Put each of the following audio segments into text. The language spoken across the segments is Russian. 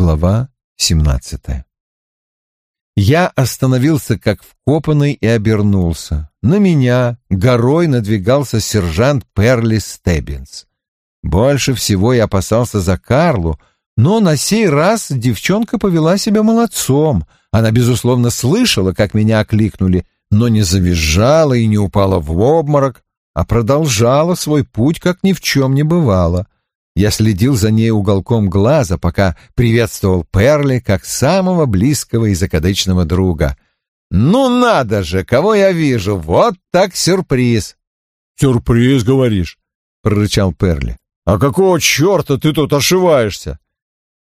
Глава 17 Я остановился как вкопанный и обернулся. На меня горой надвигался сержант Перли Стеббинс. Больше всего я опасался за Карлу, но на сей раз девчонка повела себя молодцом. Она, безусловно, слышала, как меня окликнули, но не завизжала и не упала в обморок, а продолжала свой путь, как ни в чем не бывало — я следил за ней уголком глаза, пока приветствовал Перли как самого близкого и закадычного друга. «Ну надо же, кого я вижу! Вот так сюрприз!» «Сюрприз, говоришь?» — прорычал Перли. «А какого черта ты тут ошиваешься?»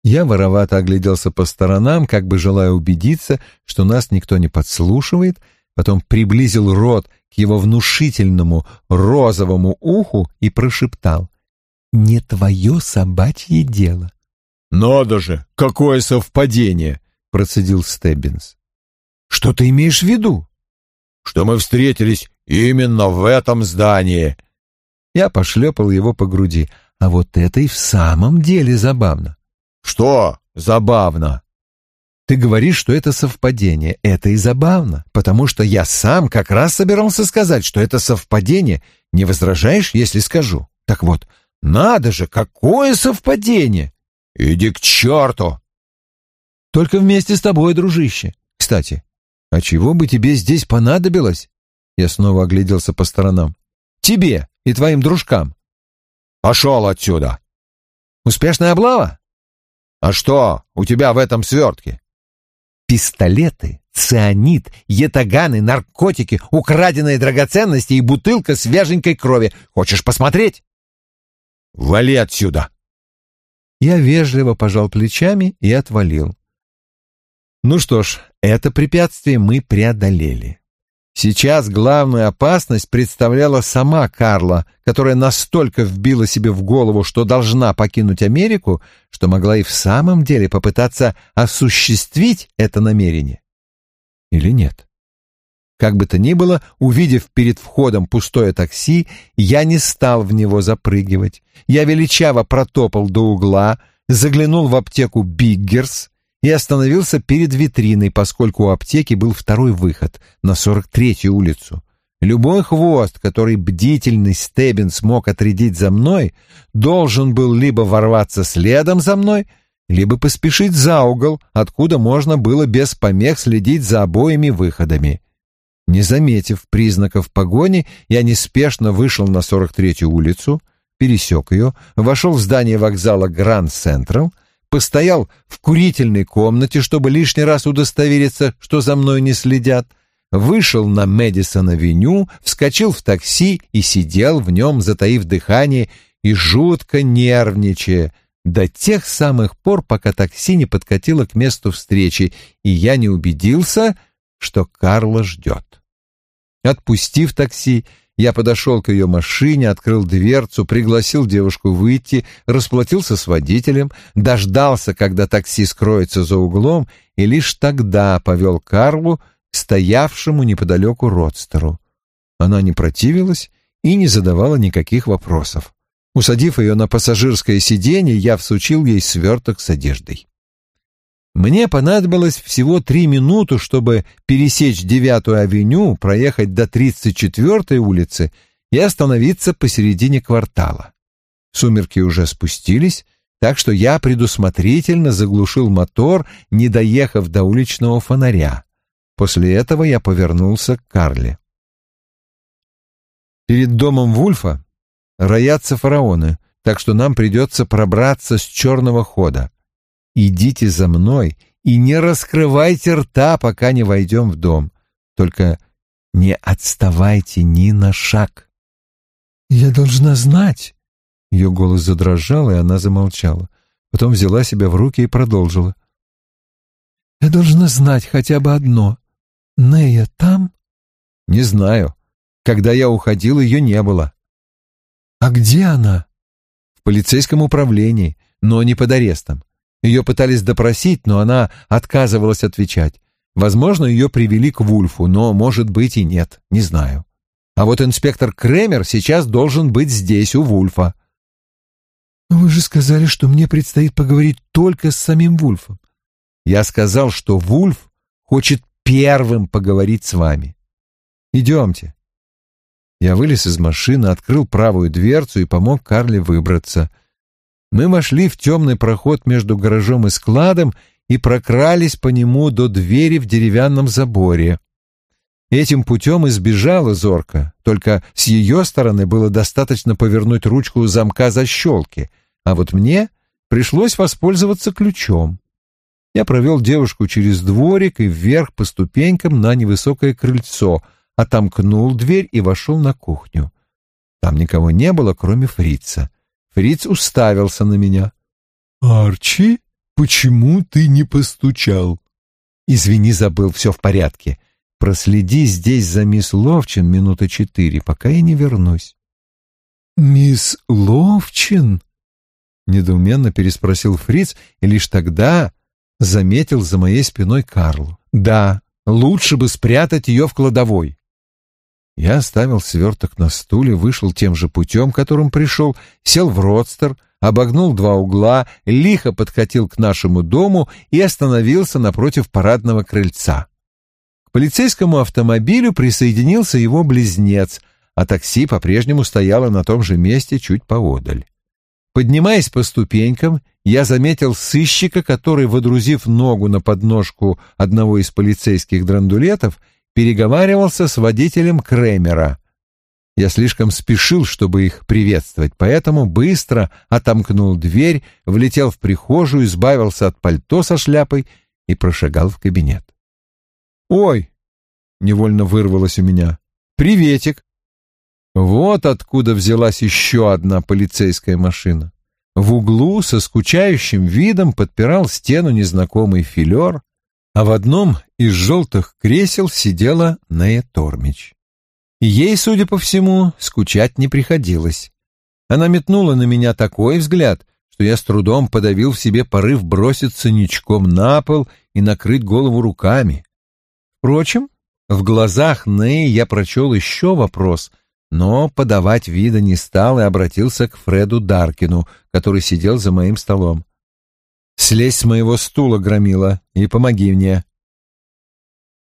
Я воровато огляделся по сторонам, как бы желая убедиться, что нас никто не подслушивает, потом приблизил рот к его внушительному розовому уху и прошептал не твое собачье дело. «Надо же, какое совпадение!» — процедил Стеббинс. «Что ты имеешь в виду?» «Что мы встретились именно в этом здании». Я пошлепал его по груди. А вот это и в самом деле забавно. «Что забавно?» Ты говоришь, что это совпадение. Это и забавно, потому что я сам как раз собирался сказать, что это совпадение. Не возражаешь, если скажу? Так вот, надо же, какое совпадение! Иди к черту! Только вместе с тобой, дружище. Кстати, а чего бы тебе здесь понадобилось? Я снова огляделся по сторонам. Тебе и твоим дружкам. Пошел отсюда. Успешная облава? А что у тебя в этом свертке? Пистолеты, цианид, етаганы, наркотики, украденные драгоценности и бутылка свеженькой крови. Хочешь посмотреть? Вали отсюда!» Я вежливо пожал плечами и отвалил. Ну что ж, это препятствие мы преодолели. Сейчас главную опасность представляла сама Карла, которая настолько вбила себе в голову, что должна покинуть Америку, что могла и в самом деле попытаться осуществить это намерение. Или нет? Как бы то ни было, увидев перед входом пустое такси, я не стал в него запрыгивать. Я величаво протопал до угла, заглянул в аптеку «Биггерс» и остановился перед витриной, поскольку у аптеки был второй выход на 43-ю улицу. Любой хвост, который бдительный Стеббин смог отрядить за мной, должен был либо ворваться следом за мной, либо поспешить за угол, откуда можно было без помех следить за обоими выходами. Не заметив признаков погони, я неспешно вышел на 43-ю улицу, пересек ее, вошел в здание вокзала Гранд Централ, постоял в курительной комнате, чтобы лишний раз удостовериться, что за мной не следят, вышел на Мэдисон-авеню, вскочил в такси и сидел в нем, затаив дыхание и жутко нервничая, до тех самых пор, пока такси не подкатило к месту встречи, и я не убедился — что Карла ждет. Отпустив такси, я подошел к ее машине, открыл дверцу, пригласил девушку выйти, расплатился с водителем, дождался, когда такси скроется за углом, и лишь тогда повел Карлу к стоявшему неподалеку родстеру. Она не противилась и не задавала никаких вопросов. Усадив ее на пассажирское сиденье, я всучил ей сверток с одеждой. Мне понадобилось всего три минуты, чтобы пересечь девятую авеню, проехать до тридцать четвертой улицы и остановиться посередине квартала. Сумерки уже спустились, так что я предусмотрительно заглушил мотор, не доехав до уличного фонаря. После этого я повернулся к Карле. Перед домом Вульфа роятся фараоны, так что нам придется пробраться с черного хода. Идите за мной и не раскрывайте рта, пока не войдем в дом. Только не отставайте ни на шаг. Я должна знать. Ее голос задрожал, и она замолчала. Потом взяла себя в руки и продолжила. Я должна знать хотя бы одно. Нея там? Не знаю. Когда я уходил, ее не было. А где она? В полицейском управлении, но не под арестом. Ее пытались допросить, но она отказывалась отвечать. Возможно, ее привели к Вульфу, но, может быть, и нет, не знаю. А вот инспектор Кремер сейчас должен быть здесь, у Вульфа. Вы же сказали, что мне предстоит поговорить только с самим Вульфом. Я сказал, что Вульф хочет первым поговорить с вами. Идемте. Я вылез из машины, открыл правую дверцу и помог Карле выбраться. Мы вошли в темный проход между гаражом и складом и прокрались по нему до двери в деревянном заборе. Этим путем избежала зорка, только с ее стороны было достаточно повернуть ручку замка защелки, а вот мне пришлось воспользоваться ключом. Я провел девушку через дворик и вверх по ступенькам на невысокое крыльцо, отомкнул дверь и вошел на кухню. Там никого не было, кроме фрица. Фриц уставился на меня. «Арчи, почему ты не постучал?» «Извини, забыл, все в порядке. Проследи здесь за мисс Ловчин минуты четыре, пока я не вернусь». «Мисс Ловчин?» — недоуменно переспросил Фриц, и лишь тогда заметил за моей спиной Карлу. «Да, лучше бы спрятать ее в кладовой». Я оставил сверток на стуле, вышел тем же путем, которым пришел, сел в родстер, обогнул два угла, лихо подкатил к нашему дому и остановился напротив парадного крыльца. К полицейскому автомобилю присоединился его близнец, а такси по-прежнему стояло на том же месте чуть поодаль. Поднимаясь по ступенькам, я заметил сыщика, который, водрузив ногу на подножку одного из полицейских драндулетов, переговаривался с водителем Кремера. Я слишком спешил, чтобы их приветствовать, поэтому быстро отомкнул дверь, влетел в прихожую, избавился от пальто со шляпой и прошагал в кабинет. «Ой!» — невольно вырвалось у меня. «Приветик!» Вот откуда взялась еще одна полицейская машина. В углу со скучающим видом подпирал стену незнакомый филер, а в одном из желтых кресел сидела Нея Тормич. Ей, судя по всему, скучать не приходилось. Она метнула на меня такой взгляд, что я с трудом подавил в себе порыв броситься ничком на пол и накрыть голову руками. Впрочем, в глазах Неи я прочел еще вопрос — но подавать вида не стал и обратился к Фреду Даркину, который сидел за моим столом. «Слезь с моего стула, громила, и помоги мне».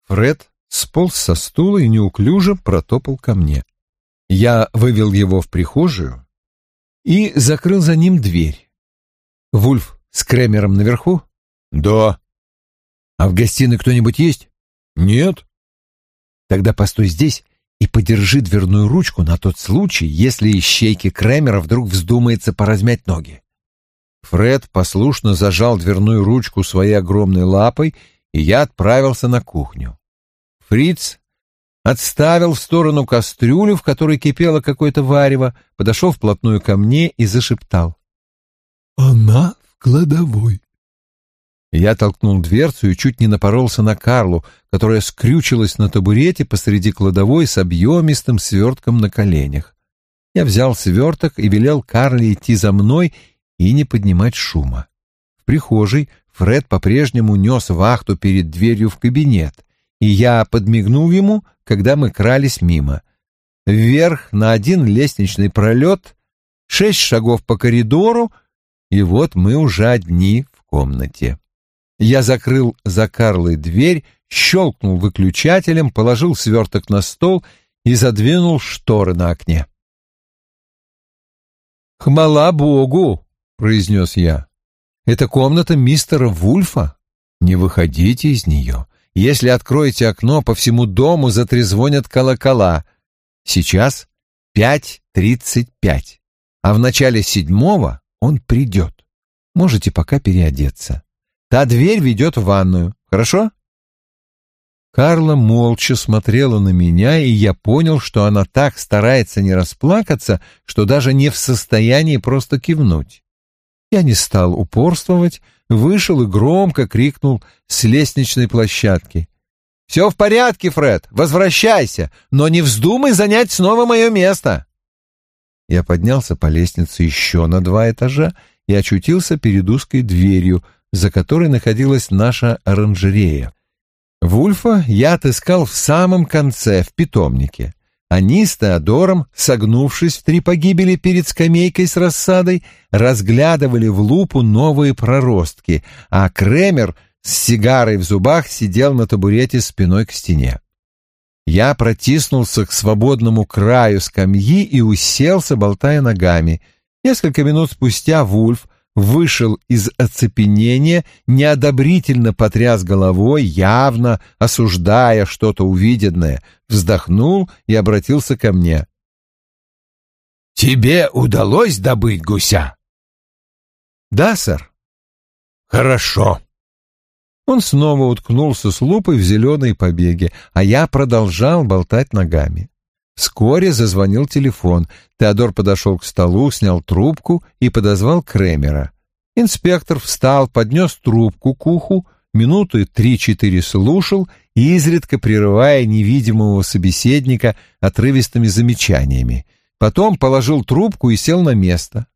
Фред сполз со стула и неуклюже протопал ко мне. Я вывел его в прихожую и закрыл за ним дверь. «Вульф с Кремером наверху?» «Да». «А в гостиной кто-нибудь есть?» «Нет». «Тогда постой здесь и подержи дверную ручку на тот случай, если ищейке Кремера вдруг вздумается поразмять ноги. Фред послушно зажал дверную ручку своей огромной лапой, и я отправился на кухню. Фриц отставил в сторону кастрюлю, в которой кипело какое-то варево, подошел вплотную ко мне и зашептал. «Она в кладовой». Я толкнул дверцу и чуть не напоролся на Карлу, которая скрючилась на табурете посреди кладовой с объемистым свертком на коленях. Я взял сверток и велел Карле идти за мной и не поднимать шума. В прихожей Фред по-прежнему нес вахту перед дверью в кабинет, и я подмигнул ему, когда мы крались мимо. Вверх на один лестничный пролет, шесть шагов по коридору, и вот мы уже одни в комнате. Я закрыл за Карлой дверь, щелкнул выключателем, положил сверток на стол и задвинул шторы на окне. «Хмала Богу!» — произнес я. «Это комната мистера Вульфа. Не выходите из нее. Если откроете окно, по всему дому затрезвонят колокола. Сейчас пять тридцать пять, а в начале седьмого он придет. Можете пока переодеться. Та дверь ведет в ванную, хорошо?» Карла молча смотрела на меня, и я понял, что она так старается не расплакаться, что даже не в состоянии просто кивнуть. Я не стал упорствовать, вышел и громко крикнул с лестничной площадки. «Все в порядке, Фред, возвращайся, но не вздумай занять снова мое место!» Я поднялся по лестнице еще на два этажа и очутился перед узкой дверью, за которой находилась наша оранжерея. Вульфа я отыскал в самом конце, в питомнике. Они с Теодором, согнувшись в три погибели перед скамейкой с рассадой, разглядывали в лупу новые проростки, а Кремер с сигарой в зубах сидел на табурете спиной к стене. Я протиснулся к свободному краю скамьи и уселся, болтая ногами. Несколько минут спустя Вульф вышел из оцепенения, неодобрительно потряс головой, явно осуждая что-то увиденное, вздохнул и обратился ко мне. «Тебе удалось добыть гуся?» «Да, сэр». «Хорошо». Он снова уткнулся с лупой в зеленые побеги, а я продолжал болтать ногами. Вскоре зазвонил телефон. Теодор подошел к столу, снял трубку и подозвал Кремера. Инспектор встал, поднес трубку к уху, минуты три-четыре слушал, изредка прерывая невидимого собеседника отрывистыми замечаниями. Потом положил трубку и сел на место.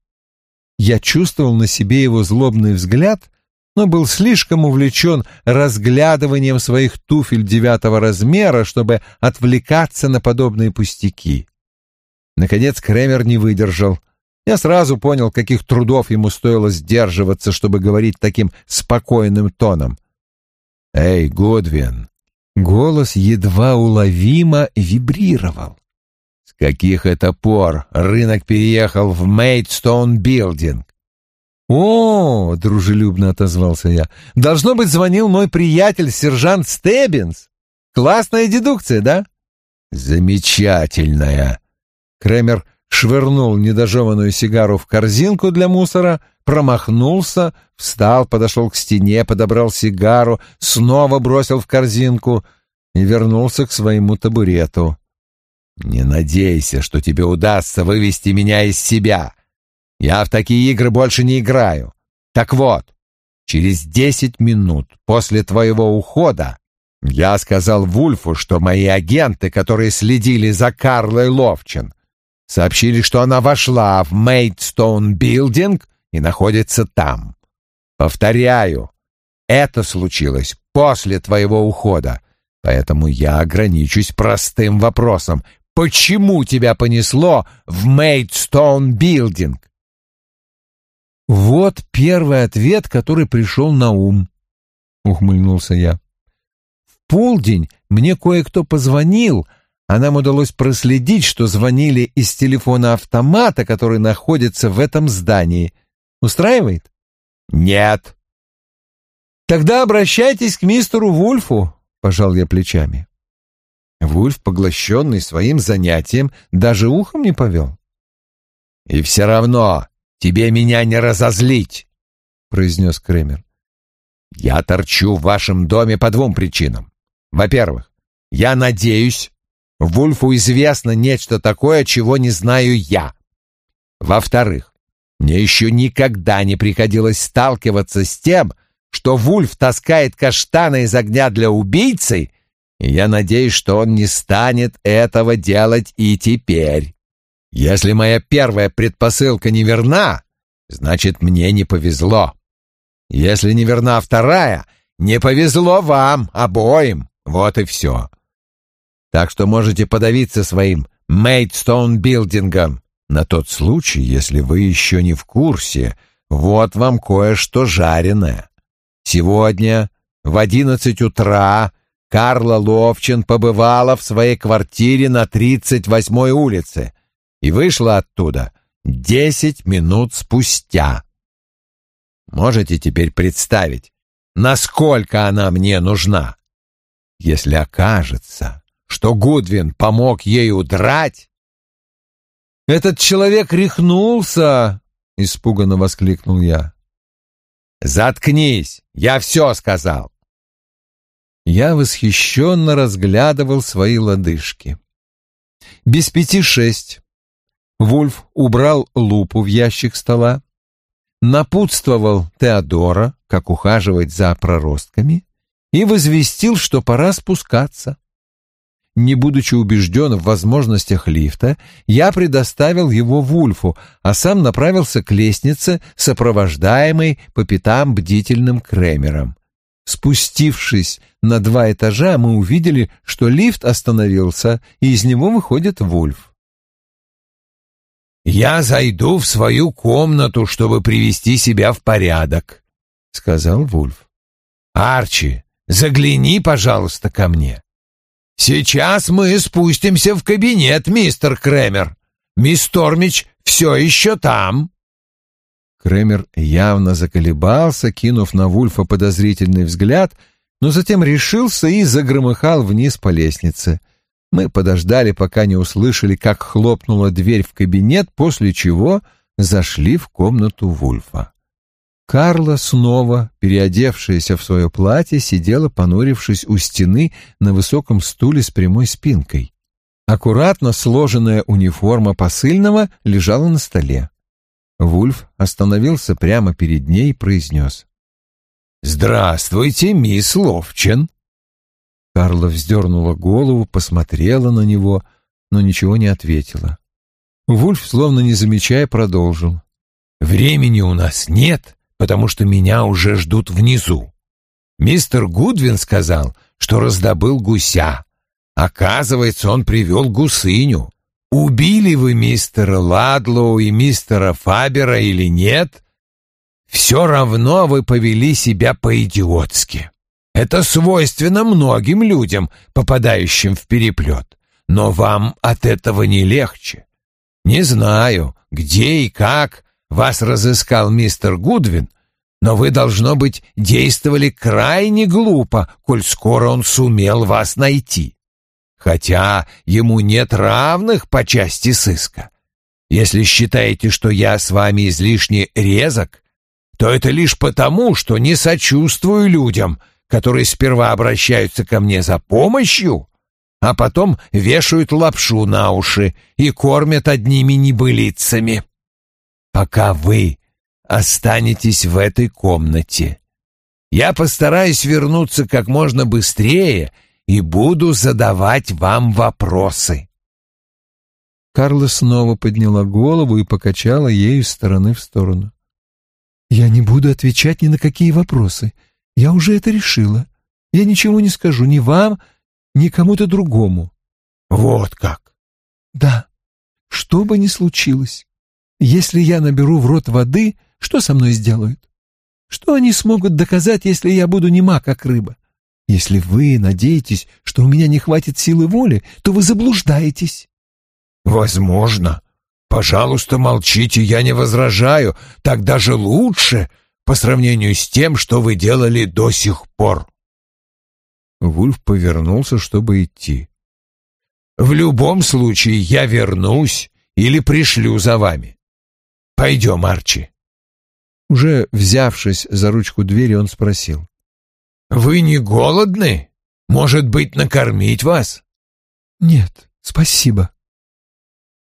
Я чувствовал на себе его злобный взгляд — но был слишком увлечен разглядыванием своих туфель девятого размера, чтобы отвлекаться на подобные пустяки. Наконец Кремер не выдержал. Я сразу понял, каких трудов ему стоило сдерживаться, чтобы говорить таким спокойным тоном. «Эй, Годвин!» Голос едва уловимо вибрировал. «С каких это пор рынок переехал в Мейдстоун Билдинг? «О!» — дружелюбно отозвался я. «Должно быть, звонил мой приятель, сержант Стеббинс. Классная дедукция, да?» «Замечательная!» Кремер швырнул недожеванную сигару в корзинку для мусора, промахнулся, встал, подошел к стене, подобрал сигару, снова бросил в корзинку и вернулся к своему табурету. «Не надейся, что тебе удастся вывести меня из себя!» Я в такие игры больше не играю. Так вот, через десять минут после твоего ухода я сказал Вульфу, что мои агенты, которые следили за Карлой Ловчин, сообщили, что она вошла в Мейдстоун Билдинг и находится там. Повторяю, это случилось после твоего ухода, поэтому я ограничусь простым вопросом. Почему тебя понесло в Мейдстоун Билдинг? «Вот первый ответ, который пришел на ум», — ухмыльнулся я. «В полдень мне кое-кто позвонил, а нам удалось проследить, что звонили из телефона автомата, который находится в этом здании. Устраивает?» «Нет». «Тогда обращайтесь к мистеру Вульфу», — пожал я плечами. Вульф, поглощенный своим занятием, даже ухом не повел. «И все равно тебе меня не разозлить», — произнес Кремер. «Я торчу в вашем доме по двум причинам. Во-первых, я надеюсь, Вульфу известно нечто такое, чего не знаю я. Во-вторых, мне еще никогда не приходилось сталкиваться с тем, что Вульф таскает каштаны из огня для убийцы, и я надеюсь, что он не станет этого делать и теперь. Если моя первая предпосылка не верна, значит, мне не повезло. Если не верна вторая, не повезло вам обоим. Вот и все. Так что можете подавиться своим Мейдстоун-билдингом. На тот случай, если вы еще не в курсе, вот вам кое-что жареное. Сегодня в одиннадцать утра Карла Ловчин побывала в своей квартире на тридцать восьмой улице и вышла оттуда десять минут спустя. Можете теперь представить, насколько она мне нужна? Если окажется, что Гудвин помог ей удрать... «Этот человек рехнулся!» — испуганно воскликнул я. «Заткнись! Я все сказал!» Я восхищенно разглядывал свои лодыжки. Без пяти шесть Вульф убрал лупу в ящик стола, напутствовал Теодора, как ухаживать за проростками, и возвестил, что пора спускаться. Не будучи убежден в возможностях лифта, я предоставил его Вульфу, а сам направился к лестнице, сопровождаемой по пятам бдительным Кремером. Спустившись на два этажа, мы увидели, что лифт остановился, и из него выходит Вульф. «Я зайду в свою комнату, чтобы привести себя в порядок», — сказал Вульф. «Арчи, загляни, пожалуйста, ко мне. Сейчас мы спустимся в кабинет, мистер Кремер. Мисс Тормич все еще там». Кремер явно заколебался, кинув на Вульфа подозрительный взгляд, но затем решился и загромыхал вниз по лестнице. Мы подождали, пока не услышали, как хлопнула дверь в кабинет, после чего зашли в комнату Вульфа. Карла снова, переодевшаяся в свое платье, сидела, понурившись у стены на высоком стуле с прямой спинкой. Аккуратно сложенная униформа посыльного лежала на столе. Вульф остановился прямо перед ней и произнес. «Здравствуйте, мисс Ловчен!» Карла вздернула голову, посмотрела на него, но ничего не ответила. Вульф, словно не замечая, продолжил. «Времени у нас нет, потому что меня уже ждут внизу. Мистер Гудвин сказал, что раздобыл гуся. Оказывается, он привел гусыню. Убили вы мистера Ладлоу и мистера Фабера или нет, все равно вы повели себя по-идиотски. Это свойственно многим людям, попадающим в переплет. Но вам от этого не легче. Не знаю, где и как вас разыскал мистер Гудвин, но вы, должно быть, действовали крайне глупо, коль скоро он сумел вас найти хотя ему нет равных по части сыска. Если считаете, что я с вами излишне резок, то это лишь потому, что не сочувствую людям, которые сперва обращаются ко мне за помощью, а потом вешают лапшу на уши и кормят одними небылицами. Пока вы останетесь в этой комнате, я постараюсь вернуться как можно быстрее и буду задавать вам вопросы». Карла снова подняла голову и покачала ею из стороны в сторону. «Я не буду отвечать ни на какие вопросы. Я уже это решила. Я ничего не скажу ни вам, ни кому-то другому». «Вот как?» «Да. Что бы ни случилось. Если я наберу в рот воды, что со мной сделают? Что они смогут доказать, если я буду нема, как рыба? Если вы надеетесь, что у меня не хватит силы воли, то вы заблуждаетесь. Возможно. Пожалуйста, молчите, я не возражаю. Так даже лучше по сравнению с тем, что вы делали до сих пор. Вульф повернулся, чтобы идти. В любом случае я вернусь или пришлю за вами. Пойдем, Арчи. Уже взявшись за ручку двери, он спросил. «Вы не голодны? Может быть, накормить вас?» «Нет, спасибо».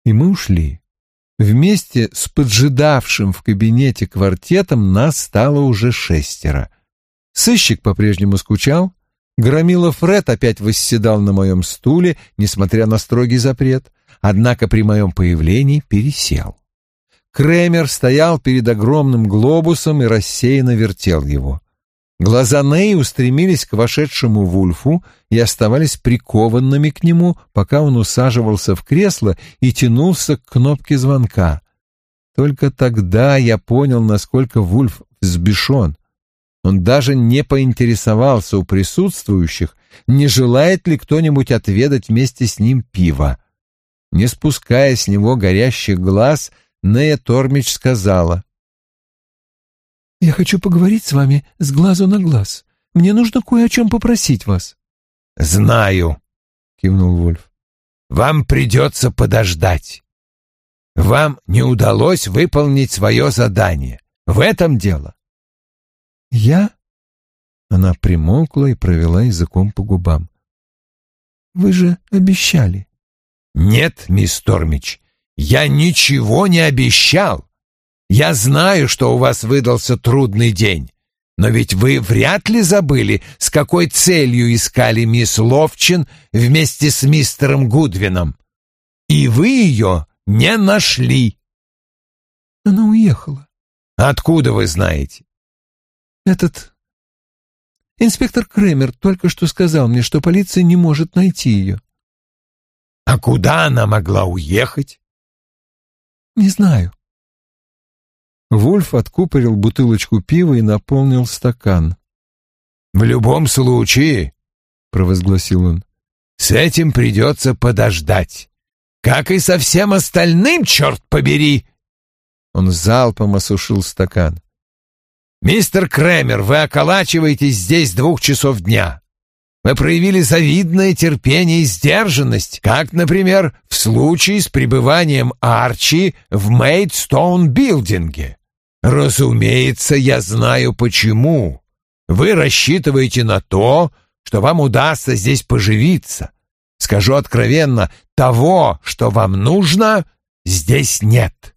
И мы ушли. Вместе с поджидавшим в кабинете квартетом нас стало уже шестеро. Сыщик по-прежнему скучал. Громила Фред опять восседал на моем стуле, несмотря на строгий запрет, однако при моем появлении пересел. Кремер стоял перед огромным глобусом и рассеянно вертел его. Глаза Ней устремились к вошедшему Вульфу и оставались прикованными к нему, пока он усаживался в кресло и тянулся к кнопке звонка. Только тогда я понял, насколько Вульф взбешен. Он даже не поинтересовался у присутствующих, не желает ли кто-нибудь отведать вместе с ним пива. Не спуская с него горящих глаз, Нея Тормич сказала, «Я хочу поговорить с вами с глазу на глаз. Мне нужно кое о чем попросить вас». «Знаю», — кивнул Вульф. «Вам придется подождать. Вам не удалось выполнить свое задание. В этом дело». «Я?» Она примолкла и провела языком по губам. «Вы же обещали». «Нет, мисс Тормич, я ничего не обещал. Я знаю, что у вас выдался трудный день, но ведь вы вряд ли забыли, с какой целью искали мисс Ловчин вместе с мистером Гудвином. И вы ее не нашли. Она уехала. Откуда вы знаете? Этот... Инспектор Кремер только что сказал мне, что полиция не может найти ее. А куда она могла уехать? Не знаю. Вульф откупорил бутылочку пива и наполнил стакан. В любом случае, провозгласил он, с этим придется подождать. Как и со всем остальным, черт побери! Он залпом осушил стакан. «Мистер Кремер, вы околачиваетесь здесь с двух часов дня. Вы проявили завидное терпение и сдержанность, как, например, в случае с пребыванием Арчи в Мейдстоун-билдинге. Разумеется, я знаю почему. Вы рассчитываете на то, что вам удастся здесь поживиться. Скажу откровенно, того, что вам нужно, здесь нет.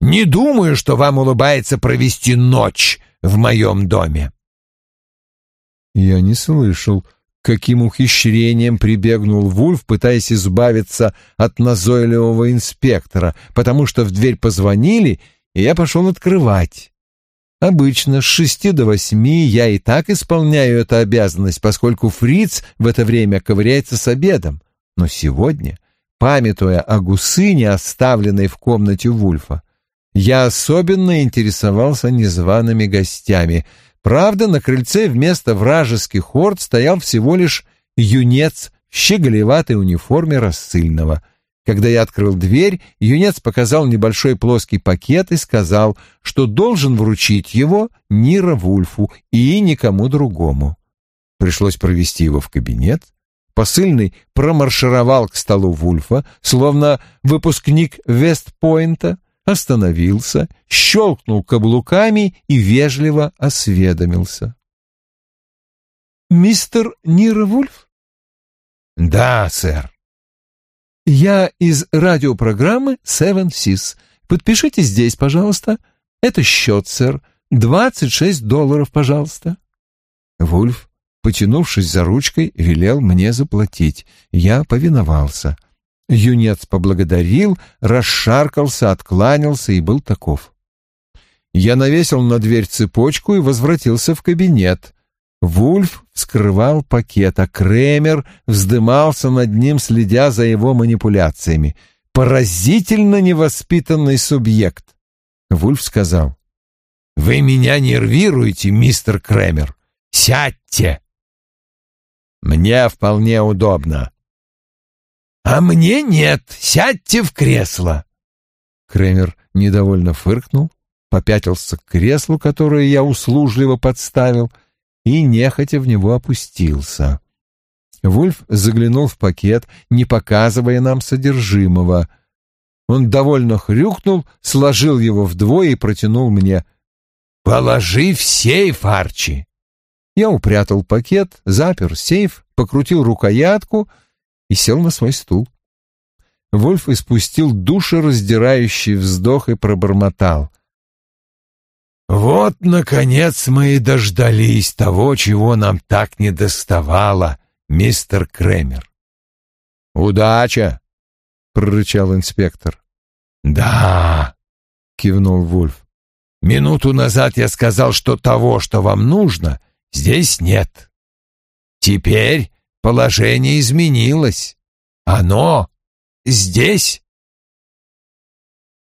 Не думаю, что вам улыбается провести ночь в моем доме. Я не слышал, каким ухищрением прибегнул Вульф, пытаясь избавиться от назойливого инспектора, потому что в дверь позвонили, и я пошел открывать. Обычно с шести до восьми я и так исполняю эту обязанность, поскольку Фриц в это время ковыряется с обедом. Но сегодня, памятуя о гусыне, оставленной в комнате Вульфа, я особенно интересовался незваными гостями — Правда, на крыльце вместо вражеских хорд стоял всего лишь юнец в щеголеватой униформе рассыльного. Когда я открыл дверь, юнец показал небольшой плоский пакет и сказал, что должен вручить его Нира Вульфу и никому другому. Пришлось провести его в кабинет. Посыльный промаршировал к столу Вульфа, словно выпускник Вестпойнта, остановился, щелкнул каблуками и вежливо осведомился. «Мистер Нировульф?» «Да, сэр». «Я из радиопрограммы Seven Seas. Подпишите здесь, пожалуйста. Это счет, сэр. Двадцать шесть долларов, пожалуйста». Вульф, потянувшись за ручкой, велел мне заплатить. Я повиновался. Юнец поблагодарил, расшаркался, откланялся и был таков. Я навесил на дверь цепочку и возвратился в кабинет. Вульф вскрывал пакет, а Кремер вздымался над ним, следя за его манипуляциями. Поразительно невоспитанный субъект. Вульф сказал. «Вы меня нервируете, мистер Кремер. Сядьте!» «Мне вполне удобно», «А мне нет, сядьте в кресло!» Кремер недовольно фыркнул, попятился к креслу, которое я услужливо подставил, и нехотя в него опустился. Вульф заглянул в пакет, не показывая нам содержимого. Он довольно хрюкнул, сложил его вдвое и протянул мне. «Положи в сейф, Арчи!» Я упрятал пакет, запер сейф, покрутил рукоятку — и сел на свой стул. Вольф испустил душераздирающий вздох и пробормотал. «Вот, наконец, мы и дождались того, чего нам так не доставало, мистер Кремер». «Удача!» — прорычал инспектор. «Да!» — кивнул Вульф. «Минуту назад я сказал, что того, что вам нужно, здесь нет. Теперь Положение изменилось. Оно здесь.